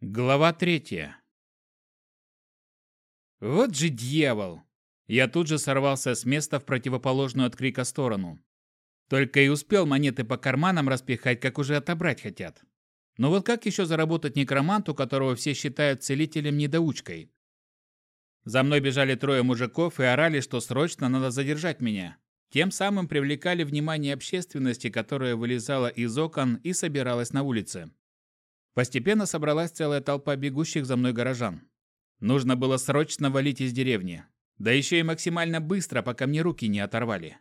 Глава третья. Вот же дьявол! Я тут же сорвался с места в противоположную от крика сторону. Только и успел монеты по карманам распихать, как уже отобрать хотят. Но вот как еще заработать некроманту, которого все считают целителем-недоучкой? За мной бежали трое мужиков и орали, что срочно надо задержать меня. Тем самым привлекали внимание общественности, которая вылезала из окон и собиралась на улице. Постепенно собралась целая толпа бегущих за мной горожан. Нужно было срочно валить из деревни. Да еще и максимально быстро, пока мне руки не оторвали.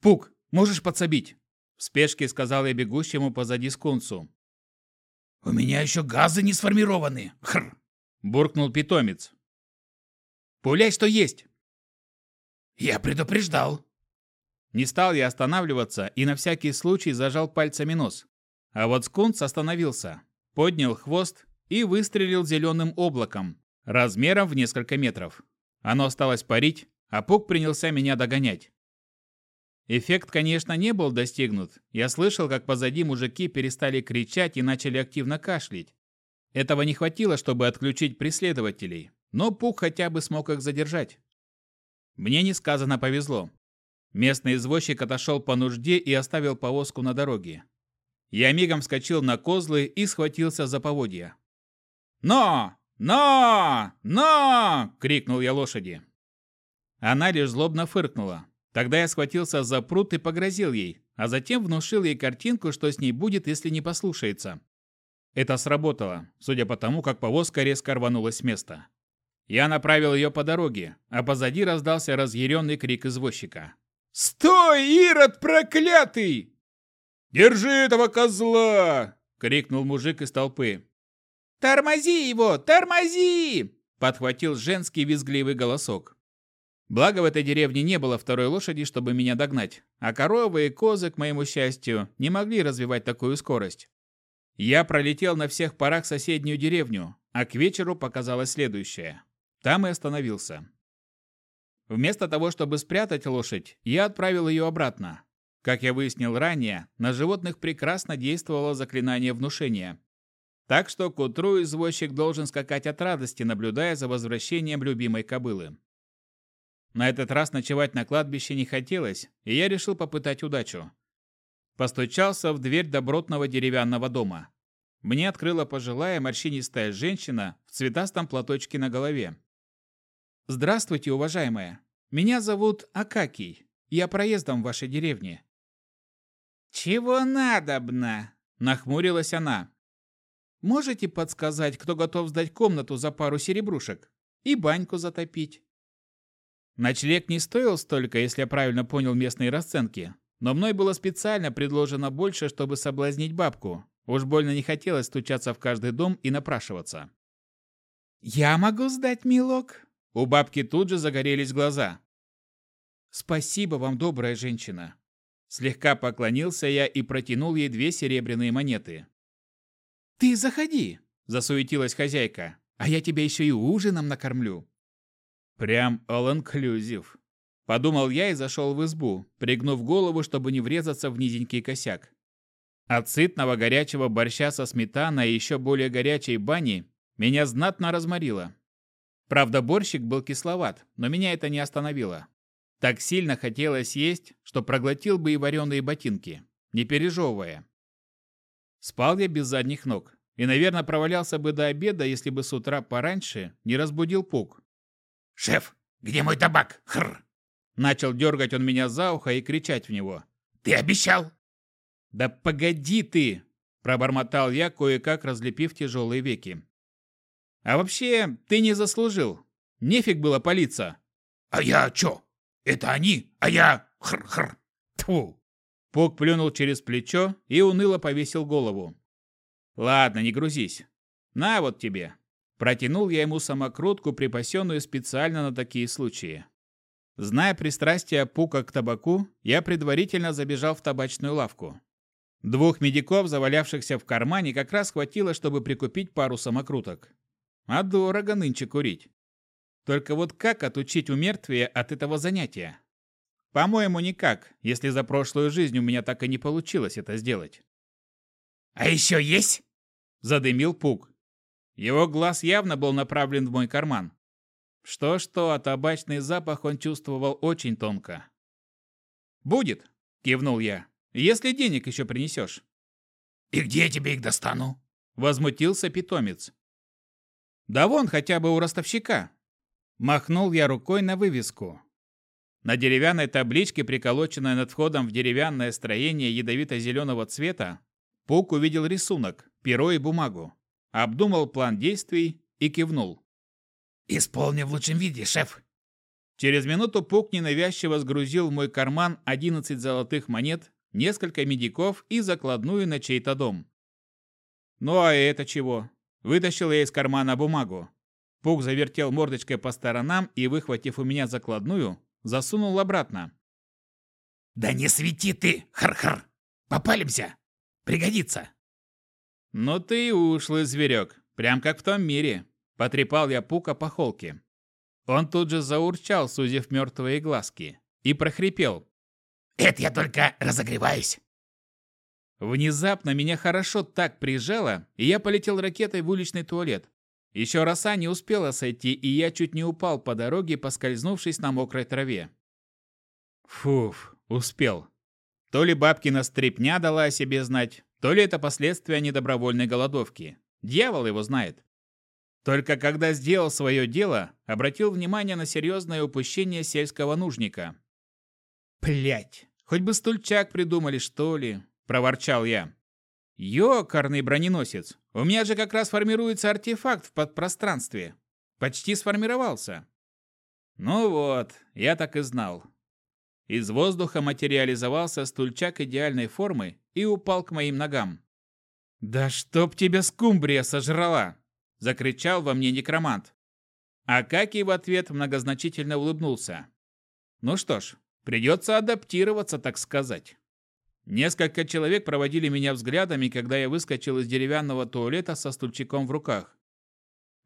«Пук, можешь подсобить?» В спешке сказал я бегущему позади скунсу. «У меня еще газы не сформированы!» Хр! буркнул питомец. «Пуляй, что есть!» «Я предупреждал!» Не стал я останавливаться и на всякий случай зажал пальцами нос. А вот скунс остановился, поднял хвост и выстрелил зеленым облаком, размером в несколько метров. Оно осталось парить, а Пук принялся меня догонять. Эффект, конечно, не был достигнут. Я слышал, как позади мужики перестали кричать и начали активно кашлять. Этого не хватило, чтобы отключить преследователей, но Пук хотя бы смог их задержать. Мне несказанно повезло. Местный извозчик отошел по нужде и оставил повозку на дороге. Я мигом вскочил на козлы и схватился за поводья. «Но! Но! Но!» — крикнул я лошади. Она лишь злобно фыркнула. Тогда я схватился за пруд и погрозил ей, а затем внушил ей картинку, что с ней будет, если не послушается. Это сработало, судя по тому, как повозка резко рванулась с места. Я направил ее по дороге, а позади раздался разъяренный крик извозчика. «Стой, Ирод проклятый! «Держи этого козла!» — крикнул мужик из толпы. «Тормози его! Тормози!» — подхватил женский визгливый голосок. Благо в этой деревне не было второй лошади, чтобы меня догнать, а коровы и козы, к моему счастью, не могли развивать такую скорость. Я пролетел на всех парах соседнюю деревню, а к вечеру показалось следующее. Там и остановился. Вместо того, чтобы спрятать лошадь, я отправил ее обратно, как я выяснил ранее, на животных прекрасно действовало заклинание внушения. Так что к утру извозчик должен скакать от радости, наблюдая за возвращением любимой кобылы. На этот раз ночевать на кладбище не хотелось, и я решил попытать удачу. Постучался в дверь добротного деревянного дома. Мне открыла пожилая морщинистая женщина в цветастом платочке на голове. «Здравствуйте, уважаемая. Меня зовут Акакий. Я проездом в вашей деревне. «Чего надобно?» – нахмурилась она. «Можете подсказать, кто готов сдать комнату за пару серебрушек? И баньку затопить?» Ночлег не стоил столько, если я правильно понял местные расценки, но мной было специально предложено больше, чтобы соблазнить бабку. Уж больно не хотелось стучаться в каждый дом и напрашиваться. «Я могу сдать, милок?» У бабки тут же загорелись глаза. «Спасибо вам, добрая женщина. Слегка поклонился я и протянул ей две серебряные монеты. «Ты заходи!» – засуетилась хозяйка. «А я тебя еще и ужином накормлю!» Прям all-inclusive. Подумал я и зашел в избу, пригнув голову, чтобы не врезаться в низенький косяк. От сытного горячего борща со сметаной и еще более горячей бани меня знатно разморило. Правда, борщик был кисловат, но меня это не остановило. Так сильно хотелось есть, что проглотил бы и вареные ботинки, не пережевывая. Спал я без задних ног и, наверное, провалялся бы до обеда, если бы с утра пораньше не разбудил пук. «Шеф, где мой табак? Хр!» Начал дергать он меня за ухо и кричать в него. «Ты обещал!» «Да погоди ты!» – пробормотал я, кое-как разлепив тяжелые веки. «А вообще, ты не заслужил. Нефиг было палиться». «А я чё? Это они, а я... Хр-хр. Тьфу. Пук плюнул через плечо и уныло повесил голову. Ладно, не грузись. На вот тебе. Протянул я ему самокрутку, припасенную специально на такие случаи. Зная пристрастие Пука к табаку, я предварительно забежал в табачную лавку. Двух медиков, завалявшихся в кармане, как раз хватило, чтобы прикупить пару самокруток. А дорого нынче курить. Только вот как отучить умертвие от этого занятия? По-моему, никак, если за прошлую жизнь у меня так и не получилось это сделать. «А еще есть?» – задымил Пук. Его глаз явно был направлен в мой карман. Что-что, а табачный запах он чувствовал очень тонко. «Будет», — кивнул я, — «если денег еще принесешь». «И где я тебе их достану?» — возмутился питомец. «Да вон хотя бы у ростовщика». Махнул я рукой на вывеску. На деревянной табличке, приколоченной над входом в деревянное строение ядовито-зеленого цвета, Пук увидел рисунок, перо и бумагу, обдумал план действий и кивнул. «Исполни в лучшем виде, шеф!» Через минуту Пук ненавязчиво сгрузил в мой карман 11 золотых монет, несколько медиков и закладную на чей-то дом. Ну а это чего? Вытащил я из кармана бумагу. Пук завертел мордочкой по сторонам и, выхватив у меня закладную, засунул обратно. «Да не свети ты, хар-хар! Попалимся! Пригодится!» «Ну ты и ушлый зверек, прям как в том мире!» Потрепал я Пука по холке. Он тут же заурчал, сузив мертвые глазки, и прохрипел. «Это я только разогреваюсь!» Внезапно меня хорошо так прижало, и я полетел ракетой в уличный туалет. Еще роса не успела сойти, и я чуть не упал по дороге, поскользнувшись на мокрой траве. Фуф, успел. То ли бабкина стрепня дала о себе знать, то ли это последствия недобровольной голодовки. Дьявол его знает. Только когда сделал свое дело, обратил внимание на серьезное упущение сельского нужника. Плять, хоть бы стульчак придумали, что ли, – проворчал я. «Ёкарный броненосец! У меня же как раз формируется артефакт в подпространстве. Почти сформировался». Ну вот, я так и знал. Из воздуха материализовался стульчак идеальной формы и упал к моим ногам. «Да чтоб тебя скумбрия сожрала!» – закричал во мне некромант. А Какий в ответ многозначительно улыбнулся. «Ну что ж, придется адаптироваться, так сказать». Несколько человек проводили меня взглядами, когда я выскочил из деревянного туалета со стульчиком в руках.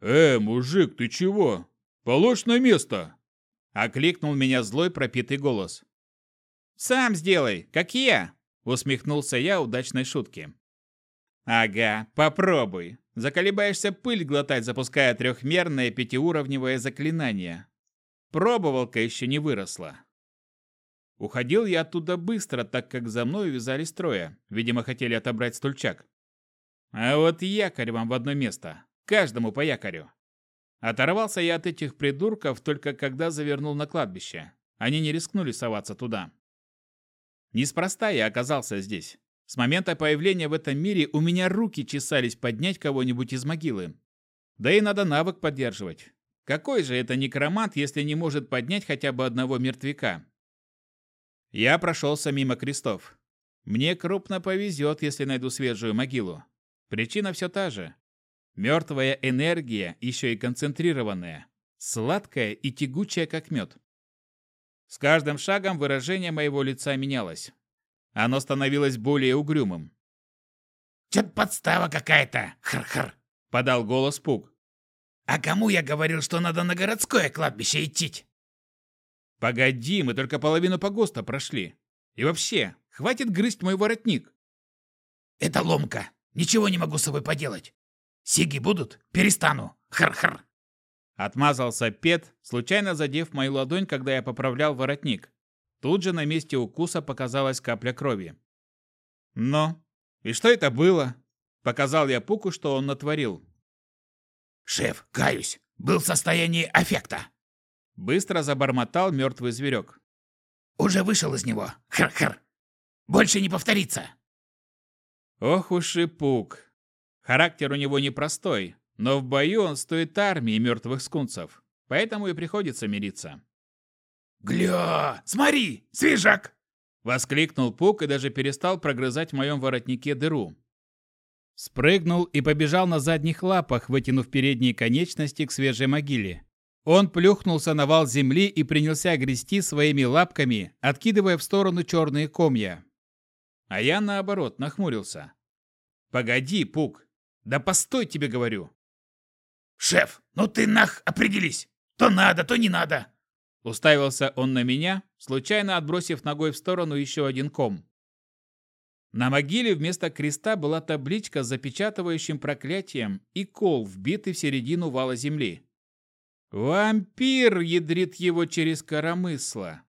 «Э, мужик, ты чего? Положь на место!» Окликнул меня злой пропитый голос. «Сам сделай, как я!» Усмехнулся я удачной шутке. «Ага, попробуй. Заколебаешься пыль глотать, запуская трехмерное пятиуровневое заклинание. Пробовалка еще не выросла». Уходил я оттуда быстро, так как за мной вязали строя. Видимо, хотели отобрать стульчак. А вот якорь вам в одно место. Каждому по якорю. Оторвался я от этих придурков только когда завернул на кладбище. Они не рискнули соваться туда. Неспроста я оказался здесь. С момента появления в этом мире у меня руки чесались поднять кого-нибудь из могилы. Да и надо навык поддерживать. Какой же это некромант, если не может поднять хотя бы одного мертвяка? Я прошелся мимо крестов. Мне крупно повезет, если найду свежую могилу. Причина все та же. Мертвая энергия, еще и концентрированная. Сладкая и тягучая, как мед. С каждым шагом выражение моего лица менялось. Оно становилось более угрюмым. «Чё-то подстава какая-то, хр-хр!» — подал голос Пук. «А кому я говорил, что надо на городское кладбище идти?» «Погоди, мы только половину погоста прошли. И вообще, хватит грызть мой воротник». «Это ломка. Ничего не могу с собой поделать. Сиги будут? Перестану. Хр-хр». Отмазался Пет, случайно задев мою ладонь, когда я поправлял воротник. Тут же на месте укуса показалась капля крови. «Но? И что это было?» Показал я Пуку, что он натворил. «Шеф, каюсь, был в состоянии аффекта». Быстро забормотал мертвый зверек. «Уже вышел из него. Хр-хр. Больше не повторится». Ох уж и пук. Характер у него непростой, но в бою он стоит армии мертвых скунсов, поэтому и приходится мириться. «Гля! Смотри! Свежак!» Воскликнул Пук и даже перестал прогрызать в моем воротнике дыру. Спрыгнул и побежал на задних лапах, вытянув передние конечности к свежей могиле. Он плюхнулся на вал земли и принялся грести своими лапками, откидывая в сторону черные комья. А я, наоборот, нахмурился. «Погоди, Пук! Да постой, тебе говорю!» «Шеф, ну ты нах определись! То надо, то не надо!» Уставился он на меня, случайно отбросив ногой в сторону еще один ком. На могиле вместо креста была табличка с запечатывающим проклятием и кол, вбитый в середину вала земли. «Вампир!» — ядрит его через коромысло.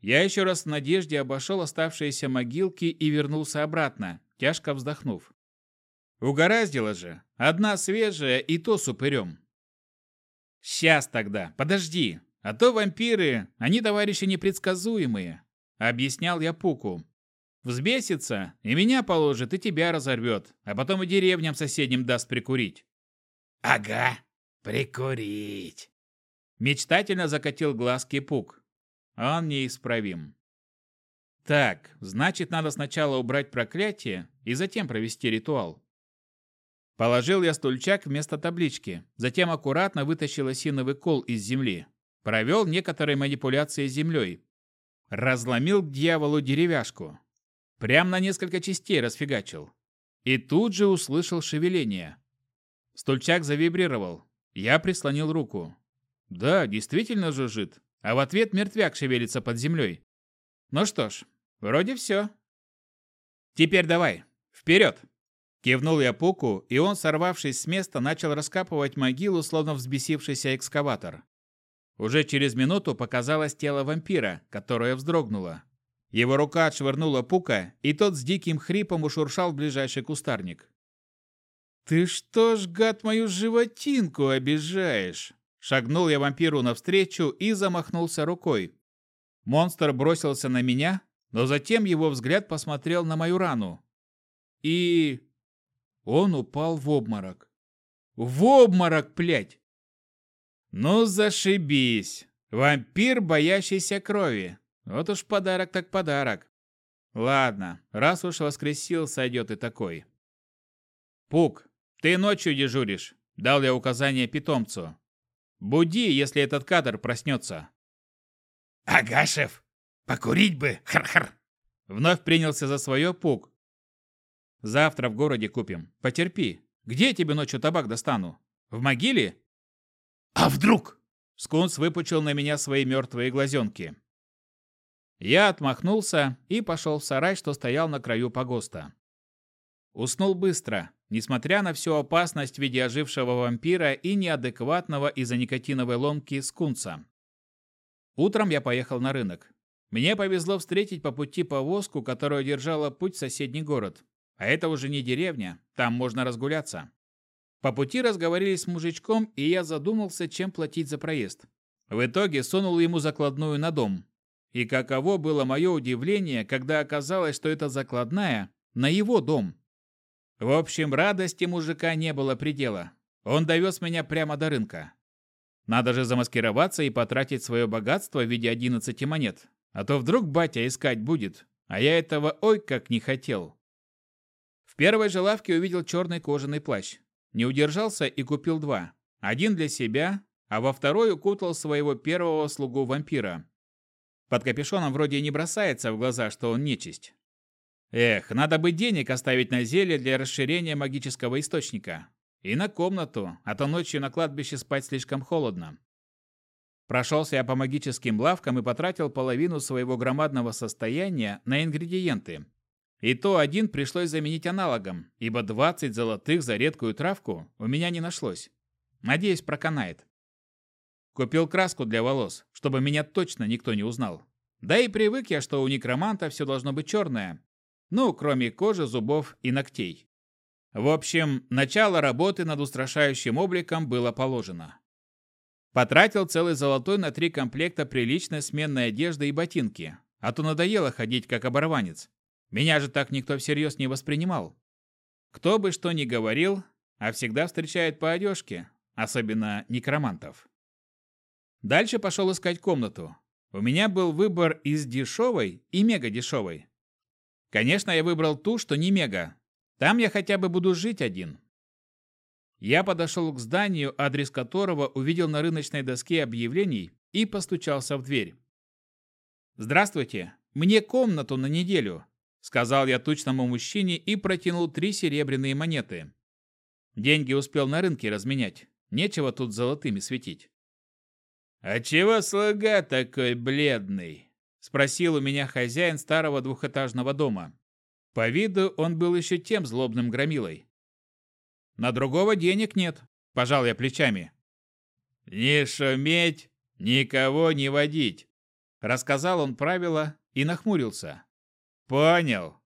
Я еще раз в надежде обошел оставшиеся могилки и вернулся обратно, тяжко вздохнув. Угораздило же. Одна свежая и то с упырем. Сейчас тогда, подожди. А то вампиры, они товарищи непредсказуемые. Объяснял я Пуку. Взбесится, и меня положит, и тебя разорвет, а потом и деревням соседним даст прикурить. Ага, прикурить. Мечтательно закатил глазки Пук. Он неисправим. Так, значит, надо сначала убрать проклятие и затем провести ритуал. Положил я стульчак вместо таблички, затем аккуратно вытащил осиновый кол из земли. Провел некоторые манипуляции с землей. Разломил к дьяволу деревяшку. Прям на несколько частей расфигачил. И тут же услышал шевеление. Стульчак завибрировал. Я прислонил руку. Да, действительно жужжит. А в ответ мертвяк шевелится под землей. Ну что ж, вроде все. Теперь давай, вперед! Кивнул я Пуку, и он, сорвавшись с места, начал раскапывать могилу, словно взбесившийся экскаватор. Уже через минуту показалось тело вампира, которое вздрогнуло. Его рука отшвырнула Пука, и тот с диким хрипом ушуршал в ближайший кустарник. «Ты что ж, гад, мою животинку обижаешь?» Шагнул я вампиру навстречу и замахнулся рукой. Монстр бросился на меня, но затем его взгляд посмотрел на мою рану. И он упал в обморок. В обморок, блядь! Ну, зашибись! Вампир, боящийся крови. Вот уж подарок так подарок. Ладно, раз уж воскресил, сойдет и такой. Пук, ты ночью дежуришь. Дал я указание питомцу. Буди, если этот кадр проснется. Ага, шеф. Покурить бы, хар-хар. Вновь принялся за свое Пук, Завтра в городе купим. Потерпи. Где я тебе ночью табак достану? В могиле? А вдруг? Скунс выпучил на меня свои мертвые глазенки. Я отмахнулся и пошел в сарай, что стоял на краю погоста. Уснул быстро, несмотря на всю опасность в виде ожившего вампира и неадекватного из-за никотиновой ломки скунса. Утром я поехал на рынок. Мне повезло встретить по пути повозку, которая держала путь в соседний город. А это уже не деревня, там можно разгуляться. По пути разговорились с мужичком, и я задумался, чем платить за проезд. В итоге сунул ему закладную на дом. И каково было мое удивление, когда оказалось, что это закладная на его дом. В общем, радости мужика не было предела. Он довез меня прямо до рынка. Надо же замаскироваться и потратить свое богатство в виде 11 монет. А то вдруг батя искать будет. А я этого ой как не хотел. В первой же лавке увидел черный кожаный плащ. Не удержался и купил два. Один для себя, а во второй укутал своего первого слугу-вампира. Под капюшоном вроде не бросается в глаза, что он нечисть. Эх, надо бы денег оставить на зелье для расширения магического источника. И на комнату, а то ночью на кладбище спать слишком холодно. Прошелся я по магическим лавкам и потратил половину своего громадного состояния на ингредиенты, и то один пришлось заменить аналогом, ибо 20 золотых за редкую травку у меня не нашлось. Надеюсь, проканает. Купил краску для волос, чтобы меня точно никто не узнал. Да и привык я, что у некроманта все должно быть черное. Ну, кроме кожи, зубов и ногтей. В общем, начало работы над устрашающим обликом было положено. Потратил целый золотой на три комплекта приличной сменной одежды и ботинки, а то надоело ходить как оборванец. Меня же так никто всерьез не воспринимал. Кто бы что ни говорил, а всегда встречает по одежке, особенно некромантов. Дальше пошел искать комнату. У меня был выбор из дешевой и мега дешевой. Конечно, я выбрал ту, что не мега. Там я хотя бы буду жить один. Я подошел к зданию, адрес которого увидел на рыночной доске объявлений и постучался в дверь. «Здравствуйте, мне комнату на неделю сказал я тучному мужчине и протянул три серебряные монеты. Деньги успел на рынке разменять. Нечего тут золотыми светить. «А чего слуга такой бледный?» – спросил у меня хозяин старого двухэтажного дома. По виду он был еще тем злобным громилой. «На другого денег нет», – пожал я плечами. «Не шуметь, никого не водить», – рассказал он правила и нахмурился. «Понял».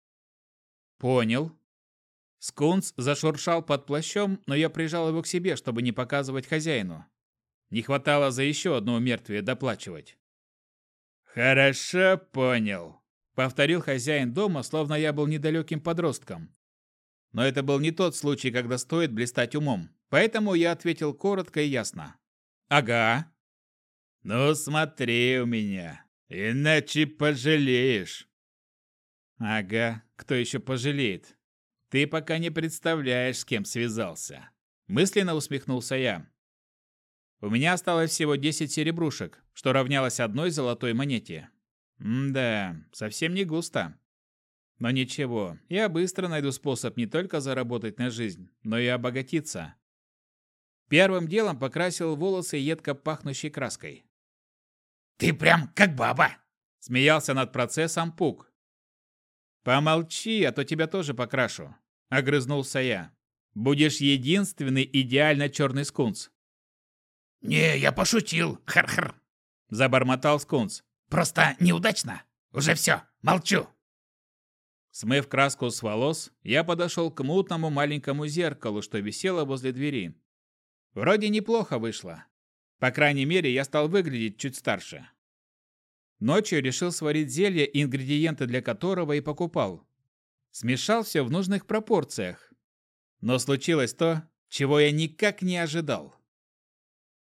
«Понял». Скунс зашуршал под плащом, но я прижал его к себе, чтобы не показывать хозяину. Не хватало за еще одно умертвие доплачивать. «Хорошо понял», — повторил хозяин дома, словно я был недалеким подростком. Но это был не тот случай, когда стоит блистать умом, поэтому я ответил коротко и ясно. «Ага». «Ну смотри у меня, иначе пожалеешь». «Ага, кто еще пожалеет? Ты пока не представляешь, с кем связался». Мысленно усмехнулся я. У меня осталось всего 10 серебрушек, что равнялось одной золотой монете. М-да, совсем не густо. Но ничего, я быстро найду способ не только заработать на жизнь, но и обогатиться. Первым делом покрасил волосы едко пахнущей краской. «Ты прям как баба!» – смеялся над процессом Пук. «Помолчи, а то тебя тоже покрашу», – огрызнулся я. «Будешь единственный идеально черный скунс. «Не, я пошутил, хар-хар!» – забормотал Скунс. «Просто неудачно. Уже все, молчу!» Смыв краску с волос, я подошел к мутному маленькому зеркалу, что висело возле двери. Вроде неплохо вышло. По крайней мере, я стал выглядеть чуть старше. Ночью решил сварить зелье, ингредиенты для которого и покупал. Смешал все в нужных пропорциях. Но случилось то, чего я никак не ожидал.